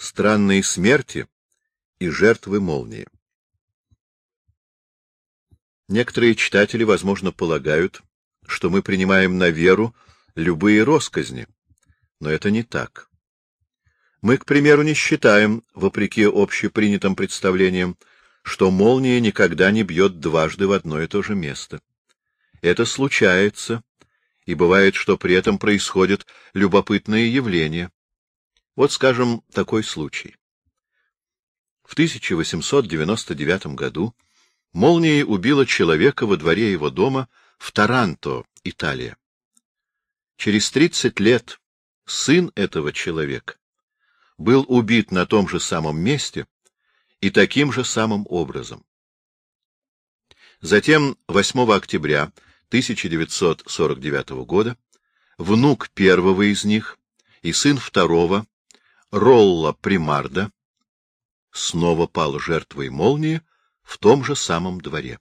Странные смерти и жертвы молнии. Некоторые читатели, возможно, полагают, что мы принимаем на веру любые росказни, но это не так. Мы, к примеру, не считаем, вопреки общепринятым представлениям, что молния никогда не бьет дважды в одно и то же место. Это случается, и бывает, что при этом происходят любопытные явления. Вот, скажем, такой случай. В 1899 году молнией убила человека во дворе его дома в Таранто, Италия. Через 30 лет сын этого человека был убит на том же самом месте и таким же самым образом. Затем 8 октября 1949 года внук первого из них и сын второго, Ролла Примарда, снова пал жертвой молнии в том же самом дворе.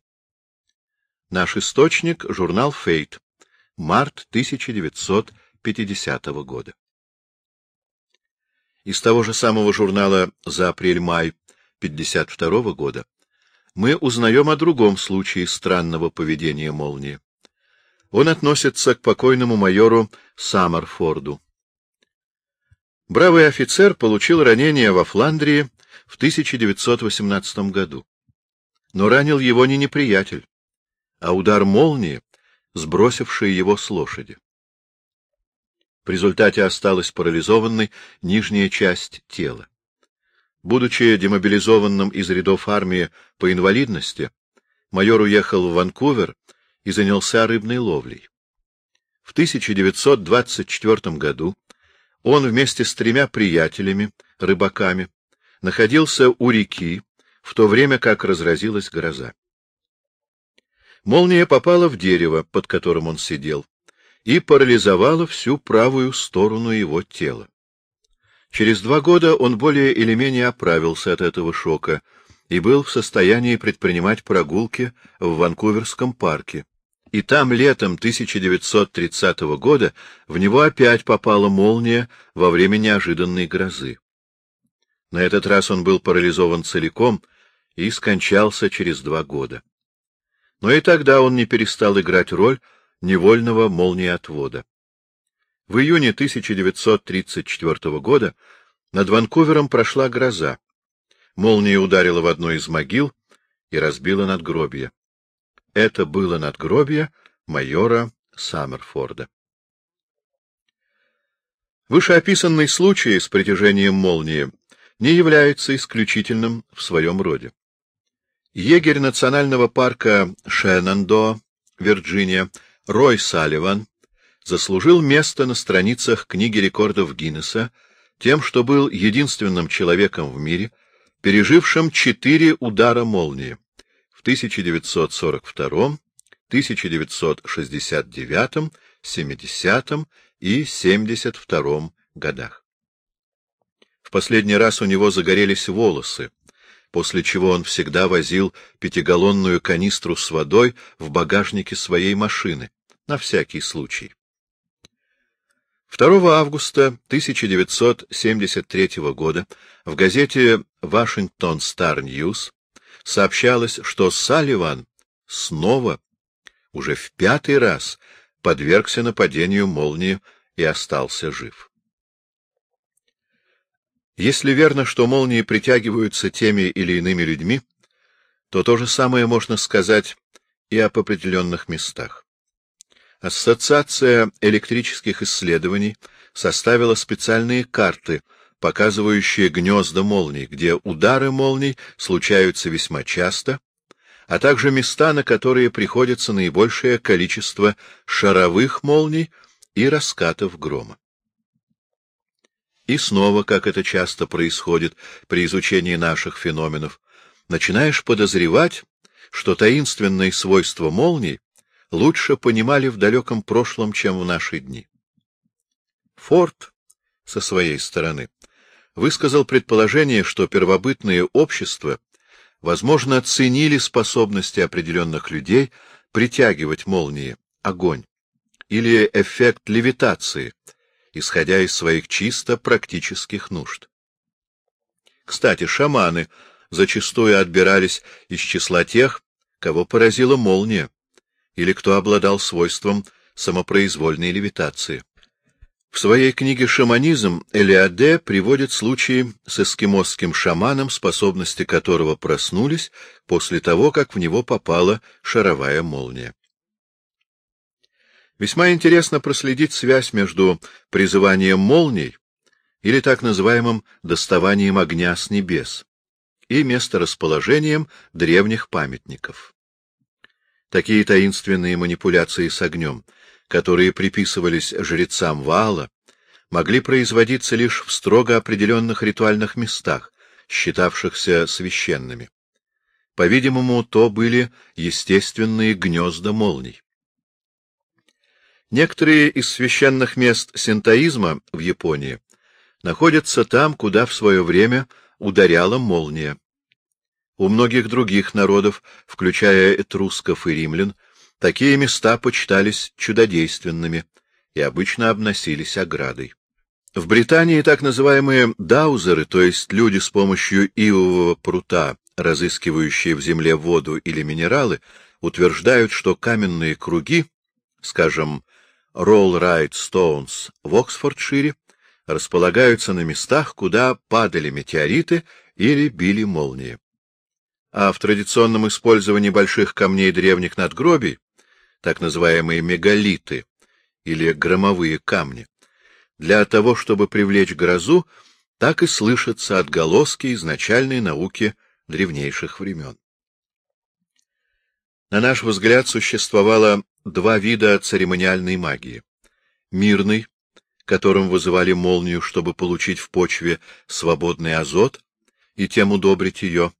Наш источник — журнал «Фейт», март 1950 года. Из того же самого журнала за апрель-май 1952 года мы узнаем о другом случае странного поведения молнии. Он относится к покойному майору Саммерфорду. Бравый офицер получил ранение во Фландрии в 1918 году. Но ранил его не неприятель, а удар молнии, сбросивший его с лошади. В результате осталась парализованной нижняя часть тела. Будучи демобилизованным из рядов армии по инвалидности, майор уехал в Ванкувер и занялся рыбной ловлей. В 1924 году он вместе с тремя приятелями, рыбаками, находился у реки, в то время как разразилась гроза. Молния попала в дерево, под которым он сидел, и парализовала всю правую сторону его тела. Через два года он более или менее оправился от этого шока и был в состоянии предпринимать прогулки в Ванкуверском парке. И там летом 1930 года в него опять попала молния во время неожиданной грозы. На этот раз он был парализован целиком и скончался через два года. Но и тогда он не перестал играть роль невольного молниеотвода. В июне 1934 года над Ванкувером прошла гроза. Молния ударила в одно из могил и разбила надгробие. Это было надгробие майора Саммерфорда. Вышеописанный случай с притяжением молнии не является исключительным в своем роде. Егерь национального парка Шеннандо, Вирджиния, Рой Салливан заслужил место на страницах книги рекордов Гиннесса тем, что был единственным человеком в мире, пережившим четыре удара молнии в 1942, 1969, 70 и 72 годах. В последний раз у него загорелись волосы, после чего он всегда возил пятигаллонную канистру с водой в багажнике своей машины, на всякий случай. 2 августа 1973 года в газете «Вашингтон Стар Ньюс» сообщалось, что Салливан снова, уже в пятый раз, подвергся нападению молнии и остался жив. Если верно, что молнии притягиваются теми или иными людьми, то то же самое можно сказать и об определенных местах. Ассоциация электрических исследований составила специальные карты, показывающие гнезда молний, где удары молний случаются весьма часто, а также места, на которые приходится наибольшее количество шаровых молний и раскатов грома. И снова, как это часто происходит при изучении наших феноменов, начинаешь подозревать, что таинственные свойства молний лучше понимали в далеком прошлом, чем в наши дни. Форд, со своей стороны, высказал предположение, что первобытные общества, возможно, ценили способности определенных людей притягивать молнии, огонь, или эффект левитации — исходя из своих чисто практических нужд. Кстати, шаманы зачастую отбирались из числа тех, кого поразила молния, или кто обладал свойством самопроизвольной левитации. В своей книге «Шаманизм» Элиаде приводит случаи с эскимосским шаманом, способности которого проснулись после того, как в него попала шаровая молния. Весьма интересно проследить связь между призыванием молний или так называемым доставанием огня с небес и месторасположением древних памятников. Такие таинственные манипуляции с огнем, которые приписывались жрецам Ваала, могли производиться лишь в строго определенных ритуальных местах, считавшихся священными. По-видимому, то были естественные гнезда молний. Некоторые из священных мест синтоизма в Японии находятся там, куда в свое время ударяла молния. У многих других народов, включая этрусков и римлян, такие места почитались чудодейственными и обычно обносились оградой. В Британии так называемые даузеры, то есть люди с помощью ивового прута, разыскивающие в земле воду или минералы, утверждают, что каменные круги, скажем, Ролл-Райт Стоунс в Оксфордшире, располагаются на местах, куда падали метеориты или били молнии а в традиционном использовании больших камней древних надгробий, так называемые мегалиты или громовые камни, для того, чтобы привлечь грозу, так и слышатся отголоски изначальной науки древнейших времен. На наш взгляд, существовало два вида церемониальной магии. Мирный, которым вызывали молнию, чтобы получить в почве свободный азот и тем удобрить ее,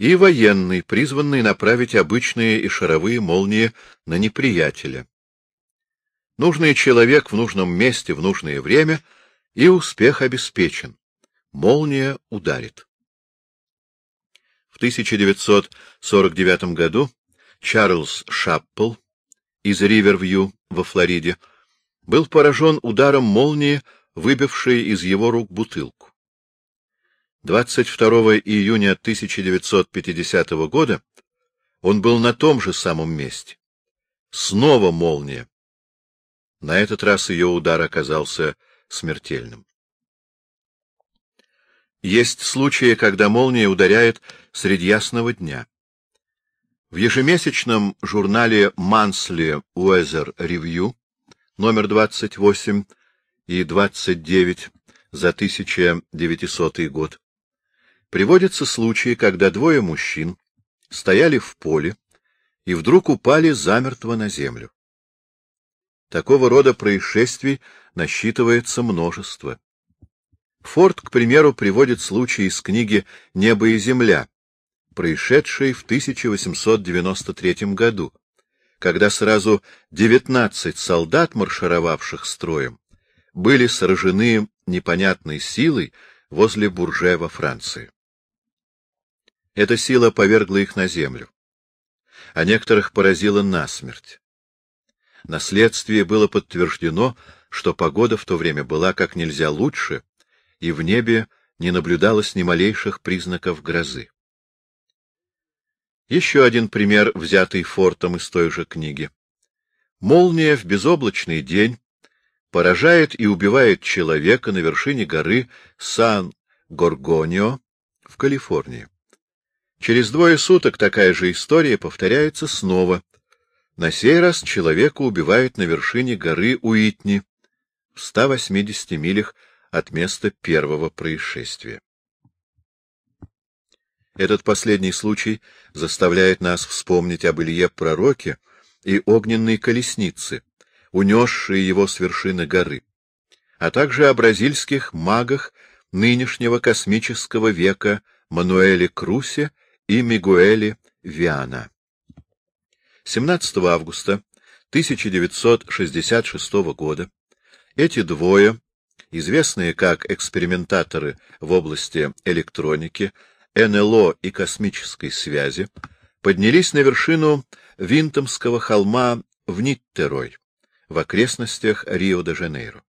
и военный, призванный направить обычные и шаровые молнии на неприятеля. Нужный человек в нужном месте в нужное время, и успех обеспечен. Молния ударит. В 1949 году Чарльз Шаппл из Ривервью во Флориде был поражен ударом молнии, выбившей из его рук бутылку. 22 июня 1950 года он был на том же самом месте. Снова молния. На этот раз ее удар оказался смертельным. Есть случаи, когда молния ударяет среди ясного дня. В ежемесячном журнале Monthly Weather Review номер 28 и 29 за 1900 год приводятся случаи, когда двое мужчин стояли в поле и вдруг упали замертво на землю. Такого рода происшествий насчитывается множество. Форд, к примеру, приводит случай из книги «Небо и земля», происшедшей в 1893 году, когда сразу 19 солдат, маршировавших строем, были сражены непонятной силой возле Бурже во Франции. Эта сила повергла их на землю, а некоторых поразила насмерть. На следствии было подтверждено, что погода в то время была как нельзя лучше, и в небе не наблюдалось ни малейших признаков грозы. Еще один пример, взятый фортом из той же книги. Молния в безоблачный день поражает и убивает человека на вершине горы Сан-Горгонио в Калифорнии. Через двое суток такая же история повторяется снова. На сей раз человека убивают на вершине горы Уитни, в 180 милях от места первого происшествия. Этот последний случай заставляет нас вспомнить об Илье Пророке и огненной колеснице, унесшей его с вершины горы, а также о бразильских магах нынешнего космического века Мануэле Крусе и Мигуэли Виана. 17 августа 1966 года эти двое, известные как экспериментаторы в области электроники, НЛО и космической связи, поднялись на вершину Винтомского холма в Ниттерой, в окрестностях Рио-де-Жанейро.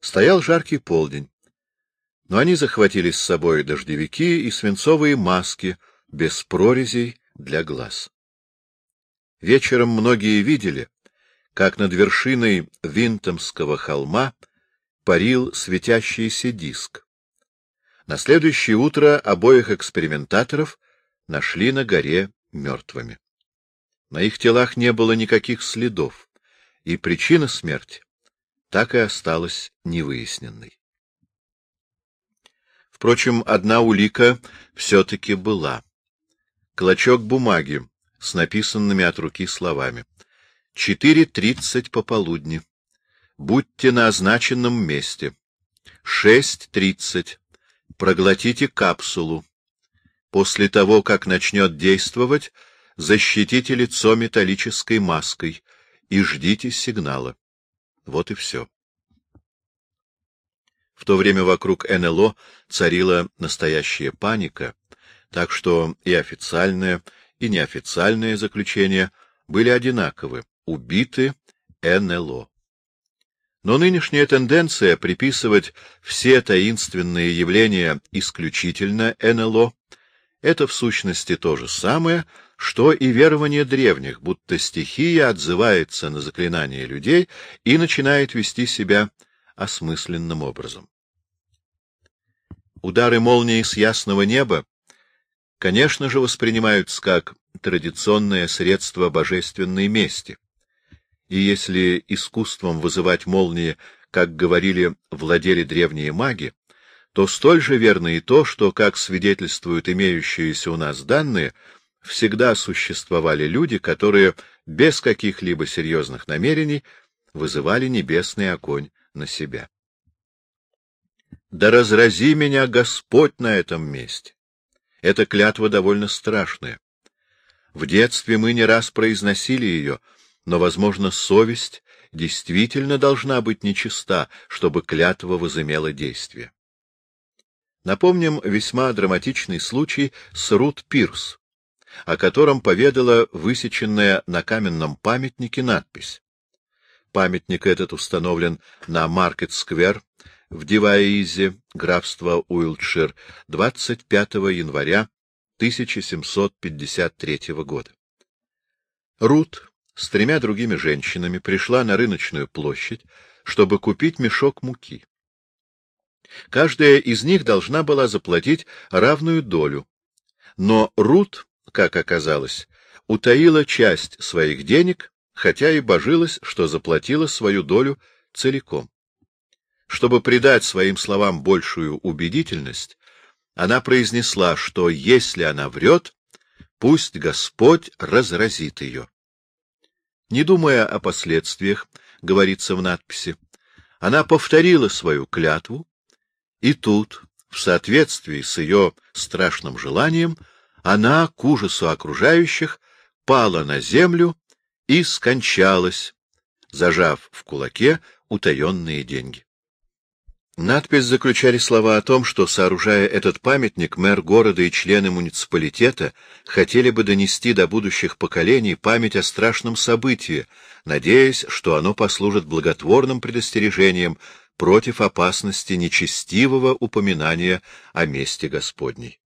Стоял жаркий полдень. Но они захватили с собой дождевики и свинцовые маски без прорезей для глаз. Вечером многие видели, как над вершиной Винтомского холма парил светящийся диск. На следующее утро обоих экспериментаторов нашли на горе мертвыми. На их телах не было никаких следов, и причина смерти так и осталась невыясненной. Впрочем, одна улика все-таки была. Клочок бумаги с написанными от руки словами. «Четыре тридцать пополудни. Будьте на означенном месте. Шесть тридцать. Проглотите капсулу. После того, как начнет действовать, защитите лицо металлической маской и ждите сигнала. Вот и все. В то время вокруг НЛО царила настоящая паника, так что и официальное, и неофициальное заключения были одинаковы — убиты НЛО. Но нынешняя тенденция приписывать все таинственные явления исключительно НЛО — это в сущности то же самое, что и верование древних, будто стихия отзывается на заклинания людей и начинает вести себя осмысленным образом. Удары молнии с ясного неба, конечно же, воспринимаются как традиционное средство божественной мести, и если искусством вызывать молнии, как говорили, владели древние маги, то столь же верно и то, что, как свидетельствуют имеющиеся у нас данные, всегда существовали люди, которые без каких-либо серьезных намерений вызывали небесный огонь на себя. Да разрази меня Господь на этом месте! Эта клятва довольно страшная. В детстве мы не раз произносили ее — но, возможно, совесть действительно должна быть нечиста, чтобы клятва возымела действие. Напомним весьма драматичный случай с Рут Пирс, о котором поведала высеченная на каменном памятнике надпись. Памятник этот установлен на Маркет-сквер в Диваизе, графство Уилтшир, 25 января 1753 года. Рут с тремя другими женщинами пришла на рыночную площадь, чтобы купить мешок муки. Каждая из них должна была заплатить равную долю, но Рут, как оказалось, утаила часть своих денег, хотя и божилась, что заплатила свою долю целиком. Чтобы придать своим словам большую убедительность, она произнесла, что если она врет, пусть Господь разразит ее. Не думая о последствиях, говорится в надписи, она повторила свою клятву, и тут, в соответствии с ее страшным желанием, она, к ужасу окружающих, пала на землю и скончалась, зажав в кулаке утаенные деньги. Надпись заключали слова о том, что, сооружая этот памятник, мэр города и члены муниципалитета хотели бы донести до будущих поколений память о страшном событии, надеясь, что оно послужит благотворным предостережением против опасности нечестивого упоминания о месте Господней.